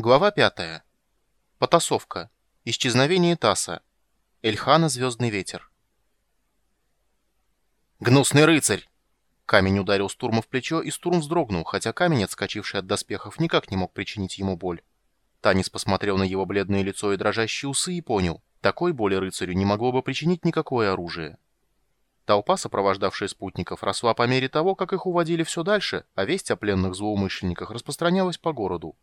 Глава 5. Потасовка. Исчезновение Таса. Эльхана Звездный ветер. «Гнусный рыцарь!» Камень ударил Стурма в плечо, и Стурм вздрогнул, хотя камень, отскочивший от доспехов, никак не мог причинить ему боль. Танис посмотрел на его бледное лицо и дрожащие усы и понял, такой боли рыцарю не могло бы причинить никакое оружие. Толпа, сопровождавшая спутников, росла по мере того, как их уводили все дальше, а весть о пленных злоумышленниках распространялась по городу.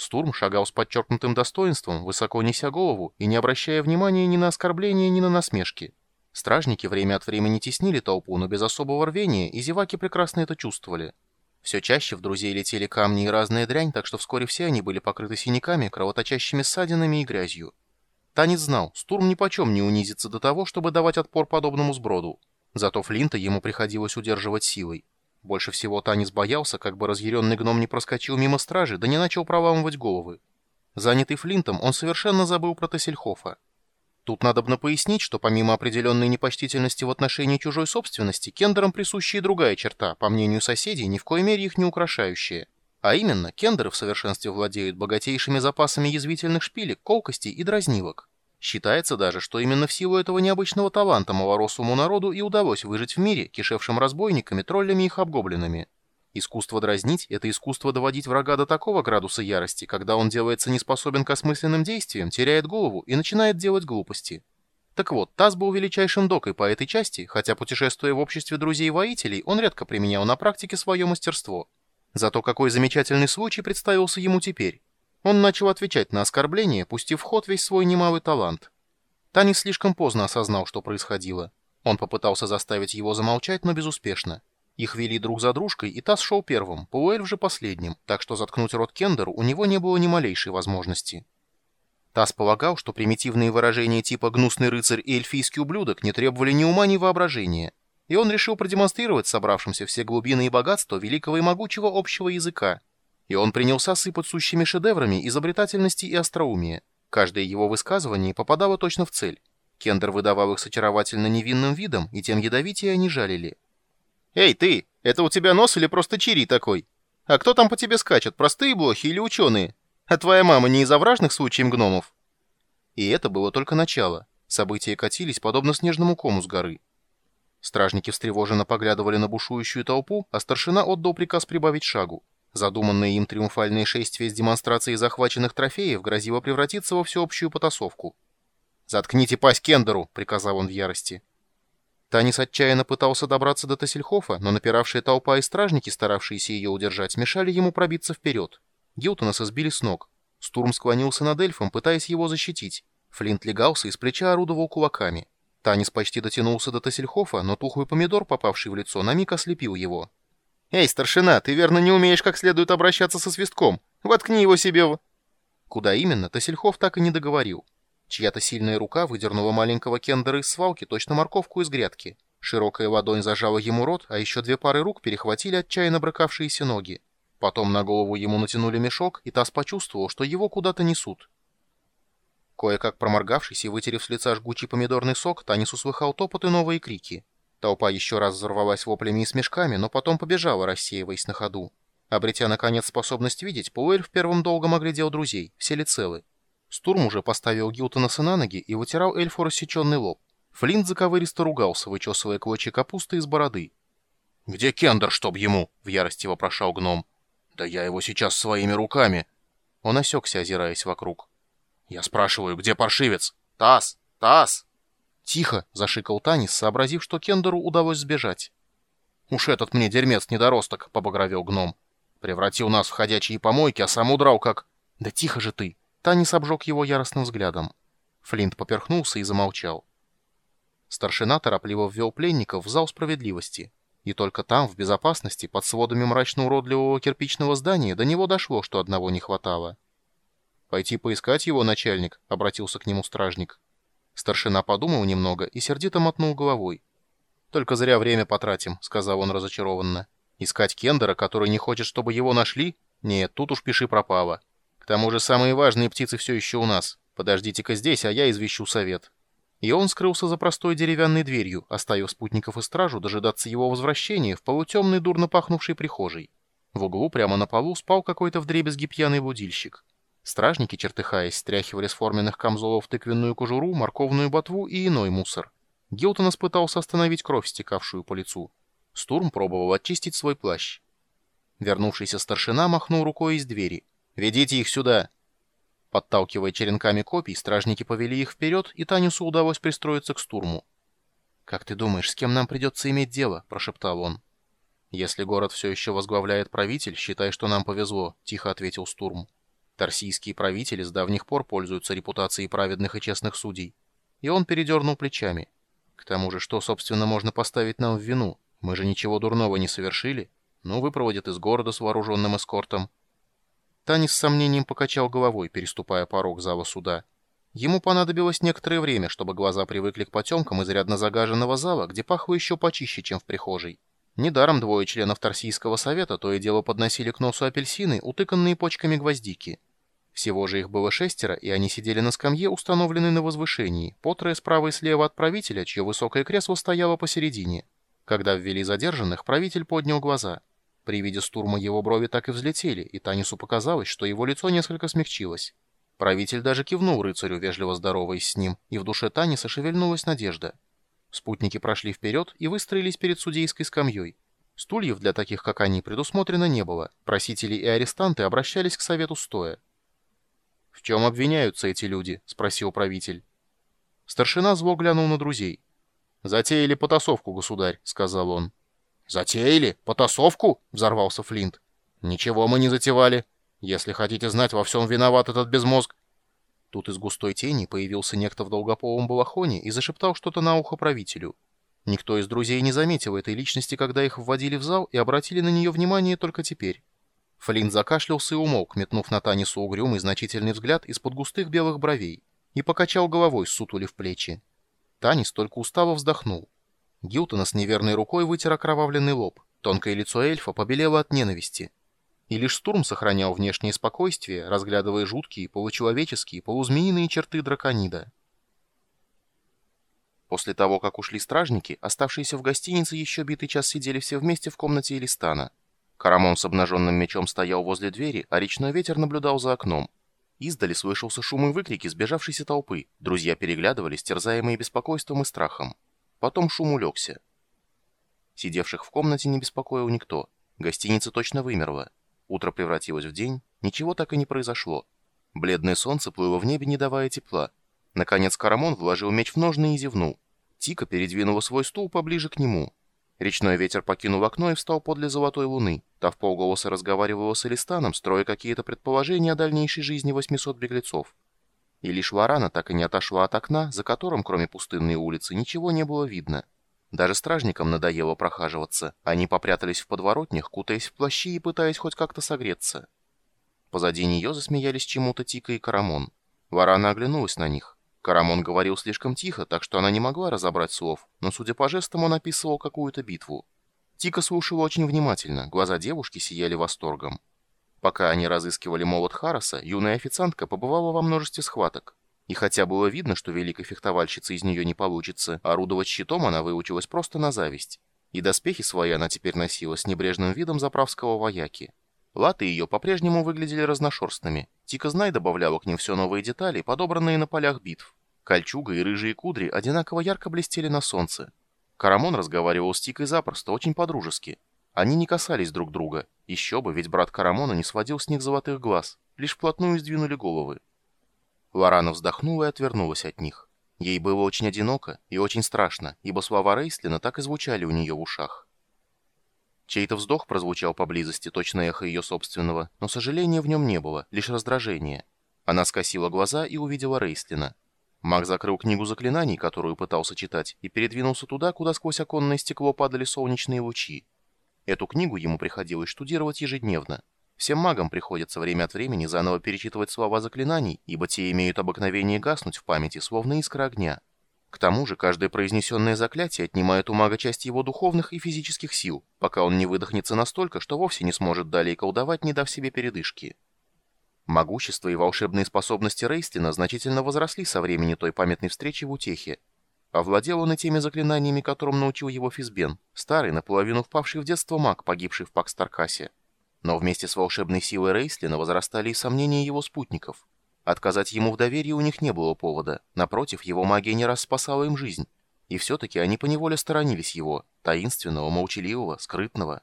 Стурм шагал с подчеркнутым достоинством, высоко неся голову и не обращая внимания ни на оскорбления, ни на насмешки. Стражники время от времени теснили толпу, но без особого рвения, и зеваки прекрасно это чувствовали. Все чаще в друзей летели камни и разная дрянь, так что вскоре все они были покрыты синяками, кровоточащими ссадинами и грязью. Танец знал, Стурм нипочем не унизится до того, чтобы давать отпор подобному сброду. Зато Флинта ему приходилось удерживать силой. Больше всего Танис боялся, как бы разъяренный гном не проскочил мимо стражи, да не начал проламывать головы. Занятый Флинтом, он совершенно забыл про Тассельхофа. Тут надо бы пояснить, что помимо определенной непочтительности в отношении чужой собственности, кендерам присуща и другая черта, по мнению соседей, ни в коей мере их не украшающая. А именно, кендеры в совершенстве владеют богатейшими запасами язвительных шпилек, колкостей и дразнилок. Считается даже, что именно в силу этого необычного таланта малорослому народу и удалось выжить в мире, кишевшим разбойниками, троллями и хабгоблинами. Искусство дразнить — это искусство доводить врага до такого градуса ярости, когда он делается неспособен к осмысленным действиям, теряет голову и начинает делать глупости. Так вот, Таз был величайшим докой по этой части, хотя, путешествуя в обществе друзей-воителей, он редко применял на практике свое мастерство. Зато какой замечательный случай представился ему теперь. Он начал отвечать на оскорбления, пустив в ход весь свой немалый талант. Танис слишком поздно осознал, что происходило. Он попытался заставить его замолчать, но безуспешно. Их вели друг за дружкой, и Тасс шел первым, Пауэль же последним, так что заткнуть рот Кендеру у него не было ни малейшей возможности. Тасс полагал, что примитивные выражения типа «гнусный рыцарь» и «эльфийский ублюдок» не требовали ни ума, ни воображения, и он решил продемонстрировать собравшимся все глубины и богатства великого и могучего общего языка, и он принялся сыпать сущими шедеврами изобретательности и остроумия. Каждое его высказывание попадало точно в цель. Кендер выдавал их с очаровательно невинным видом, и тем ядовитее они жалили. «Эй, ты! Это у тебя нос или просто чири такой? А кто там по тебе скачет, простые блохи или ученые? А твоя мама не из овражных случаев гномов?» И это было только начало. События катились, подобно снежному кому с горы. Стражники встревоженно поглядывали на бушующую толпу, а старшина отдал приказ прибавить шагу. Задуманное им триумфальное шествие с демонстрацией захваченных трофеев грозило превратиться во всеобщую потасовку. «Заткните пасть Кендеру!» — приказал он в ярости. Танис отчаянно пытался добраться до Тассельхофа, но напиравшая толпа и стражники, старавшиеся ее удержать, мешали ему пробиться вперед. Гилтонаса сбили с ног. Стурм склонился над эльфом, пытаясь его защитить. Флинт легался и с плеча орудовал кулаками. Танис почти дотянулся до Тассельхофа, но тухлый помидор, попавший в лицо, на миг ослепил его. «Эй, старшина, ты верно не умеешь как следует обращаться со свистком. Воткни его себе в...» Куда именно, Тасельхов так и не договорил. Чья-то сильная рука выдернула маленького кендера из свалки, точно морковку из грядки. Широкая ладонь зажала ему рот, а еще две пары рук перехватили отчаянно брыкавшиеся ноги. Потом на голову ему натянули мешок, и Тас почувствовал, что его куда-то несут. Кое-как проморгавшись и вытерев с лица жгучий помидорный сок, Танис услыхал топот и новые крики. Толпа еще раз взорвалась воплями и смешками, но потом побежала, рассеиваясь на ходу. Обретя, наконец, способность видеть, Пауэль в первом долгом оглядел друзей, все ли целы. Стурм уже поставил Гилтонаса на ноги и вытирал эльфу рассеченный лоб. Флинт заковыристо ругался, вычесывая клочья капусты из бороды. «Где Кендер, чтоб ему?» — в ярости вопрошал гном. «Да я его сейчас своими руками!» Он осекся, озираясь вокруг. «Я спрашиваю, где паршивец? Тасс! Тасс!» «Тихо!» — зашикал Танис, сообразив, что Кендеру удалось сбежать. «Уж этот мне дерьмец-недоросток!» — побагровел гном. «Превратил нас в ходячие помойки, а сам удрал как...» «Да тихо же ты!» Танис обжег его яростным взглядом. Флинт поперхнулся и замолчал. Старшина торопливо ввел пленников в зал справедливости. И только там, в безопасности, под сводами мрачно-уродливого кирпичного здания, до него дошло, что одного не хватало. «Пойти поискать его, начальник?» — обратился к нему стражник. Старшина подумал немного и сердито мотнул головой. «Только зря время потратим», — сказал он разочарованно. «Искать Кендера, который не хочет, чтобы его нашли? Нет, тут уж пиши пропало. К тому же самые важные птицы все еще у нас. Подождите-ка здесь, а я извещу совет». И он скрылся за простой деревянной дверью, оставив спутников и стражу дожидаться его возвращения в полутемной, дурно пахнувшей прихожей. В углу прямо на полу спал какой-то вдребезги пьяный будильщик. Стражники, чертыхаясь, стряхивали с форменных камзолов тыквенную кожуру, морковную ботву и иной мусор. Гилтон пытался остановить кровь, стекавшую по лицу. Стурм пробовал очистить свой плащ. Вернувшийся старшина махнул рукой из двери. «Ведите их сюда!» Подталкивая черенками копий, стражники повели их вперед, и Танису удалось пристроиться к Стурму. «Как ты думаешь, с кем нам придется иметь дело?» — прошептал он. «Если город все еще возглавляет правитель, считай, что нам повезло», — тихо ответил Стурм. «Торсийские правители с давних пор пользуются репутацией праведных и честных судей». И он передернул плечами. «К тому же, что, собственно, можно поставить нам в вину? Мы же ничего дурного не совершили. Ну, выпроводят из города с вооруженным эскортом». Танис с сомнением покачал головой, переступая порог зала суда. Ему понадобилось некоторое время, чтобы глаза привыкли к потемкам изрядно загаженного зала, где пахло еще почище, чем в прихожей. Недаром двое членов Торсийского совета то и дело подносили к носу апельсины, утыканные почками гвоздики. Всего же их было шестеро, и они сидели на скамье, установленной на возвышении, по трое справа и слева от правителя, чье высокое кресло стояло посередине. Когда ввели задержанных, правитель поднял глаза. При виде стурма его брови так и взлетели, и Танису показалось, что его лицо несколько смягчилось. Правитель даже кивнул рыцарю, вежливо здороваясь с ним, и в душе Таниса шевельнулась надежда. Спутники прошли вперед и выстроились перед судейской скамьей. Стульев для таких, как они, предусмотрено не было. Просители и арестанты обращались к совету стоя. «В чем обвиняются эти люди?» — спросил правитель. Старшина зло глянул на друзей. «Затеяли потасовку, государь», — сказал он. «Затеяли? Потасовку?» — взорвался Флинт. «Ничего мы не затевали. Если хотите знать, во всем виноват этот безмозг, Тут из густой тени появился некто в долгополом балахоне и зашептал что-то на ухо правителю. Никто из друзей не заметил этой личности, когда их вводили в зал и обратили на нее внимание только теперь. Флинн закашлялся и умолк, метнув на Танису угрюмый значительный взгляд из-под густых белых бровей, и покачал головой, сутулив плечи. Танис только устало вздохнул. Гилтона с неверной рукой вытер окровавленный лоб. Тонкое лицо эльфа побелело от ненависти и лишь Стурм сохранял внешнее спокойствие, разглядывая жуткие, получеловеческие, полузмеиные черты драконида. После того, как ушли стражники, оставшиеся в гостинице еще битый час сидели все вместе в комнате Элистана. Карамон с обнаженным мечом стоял возле двери, а речной ветер наблюдал за окном. Издали слышался шум и выкрики сбежавшейся толпы. Друзья переглядывались, терзаемые беспокойством и страхом. Потом шум улегся. Сидевших в комнате не беспокоил никто. Гостиница точно вымерла. Утро превратилось в день, ничего так и не произошло. Бледное солнце плыло в небе, не давая тепла. Наконец Карамон вложил меч в ножны и зевнул. Тика передвинула свой стул поближе к нему. Речной ветер покинул окно и встал подле золотой луны. Та в полголоса разговаривала с Элистаном, строя какие-то предположения о дальнейшей жизни 800 беглецов. И лишь Варана так и не отошла от окна, за которым, кроме пустынной улицы, ничего не было видно. Даже стражникам надоело прохаживаться. Они попрятались в подворотнях, кутаясь в плащи и пытаясь хоть как-то согреться. Позади нее засмеялись чему-то Тика и Карамон. Варана оглянулась на них. Карамон говорил слишком тихо, так что она не могла разобрать слов, но, судя по жестам, он описывал какую-то битву. Тика слушала очень внимательно, глаза девушки сияли восторгом. Пока они разыскивали молот Хараса, юная официантка побывала во множестве схваток. И хотя было видно, что великой фехтовальщицы из нее не получится, орудовать щитом она выучилась просто на зависть. И доспехи свои она теперь носила с небрежным видом заправского вояки. Латы ее по-прежнему выглядели разношерстными. Тика Знай добавляла к ним все новые детали, подобранные на полях битв. Кольчуга и рыжие кудри одинаково ярко блестели на солнце. Карамон разговаривал с Тикой запросто, очень подружески. Они не касались друг друга. Еще бы, ведь брат Карамона не сводил с них золотых глаз. Лишь вплотную сдвинули головы. Лорана вздохнула и отвернулась от них. Ей было очень одиноко и очень страшно, ибо слова Рейслина так и звучали у нее в ушах. Чей-то вздох прозвучал поблизости, точно эхо ее собственного, но сожаления в нем не было, лишь раздражение. Она скосила глаза и увидела Рейслина. Маг закрыл книгу заклинаний, которую пытался читать, и передвинулся туда, куда сквозь оконное стекло падали солнечные лучи. Эту книгу ему приходилось штудировать ежедневно. Всем магам приходится время от времени заново перечитывать слова заклинаний, ибо те имеют обыкновение гаснуть в памяти, словно искра огня. К тому же каждое произнесенное заклятие отнимает у мага часть его духовных и физических сил, пока он не выдохнется настолько, что вовсе не сможет далее колдовать, не дав себе передышки. Могущество и волшебные способности Рейстина значительно возросли со времени той памятной встречи в Утехе. Овладел он и теми заклинаниями, которым научил его Физбен, старый, наполовину впавший в детство маг, погибший в Пакстаркасе. Но вместе с волшебной силой Рейслина возрастали и сомнения его спутников. Отказать ему в доверии у них не было повода. Напротив, его магия не раз спасала им жизнь. И все-таки они поневоле сторонились его, таинственного, молчаливого, скрытного.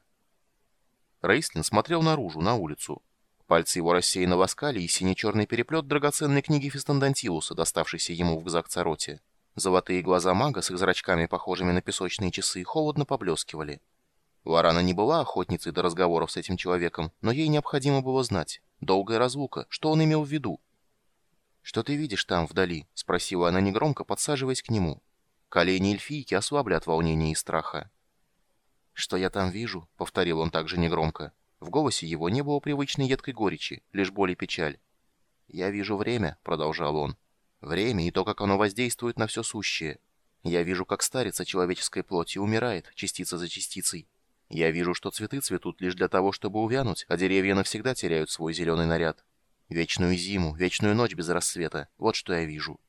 Рейслин смотрел наружу, на улицу. Пальцы его рассеянно ласкали и сине-черный переплет драгоценной книги Фистандантиуса, доставшейся ему в Гзак-Цароте. Золотые глаза мага с их зрачками, похожими на песочные часы, холодно поблескивали. Лорана не была охотницей до разговоров с этим человеком, но ей необходимо было знать. Долгая разлука, что он имел в виду? «Что ты видишь там, вдали?» — спросила она негромко, подсаживаясь к нему. Колени эльфийки ослабли от волнения и страха. «Что я там вижу?» — повторил он также негромко. В голосе его не было привычной едкой горечи, лишь боль и печаль. «Я вижу время», — продолжал он. «Время и то, как оно воздействует на все сущее. Я вижу, как старится человеческой плоти умирает, частица за частицей. Я вижу, что цветы цветут лишь для того, чтобы увянуть, а деревья навсегда теряют свой зеленый наряд. Вечную зиму, вечную ночь без рассвета. Вот что я вижу.